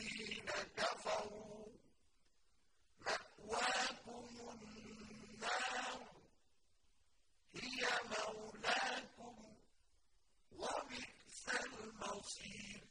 الَّذِينَ كَفَرُوا مَأْوَاكُمُ النَّارُ هِيَ مَوْلَاكُمْ وَبِئْسَ الْمَصِيرُ.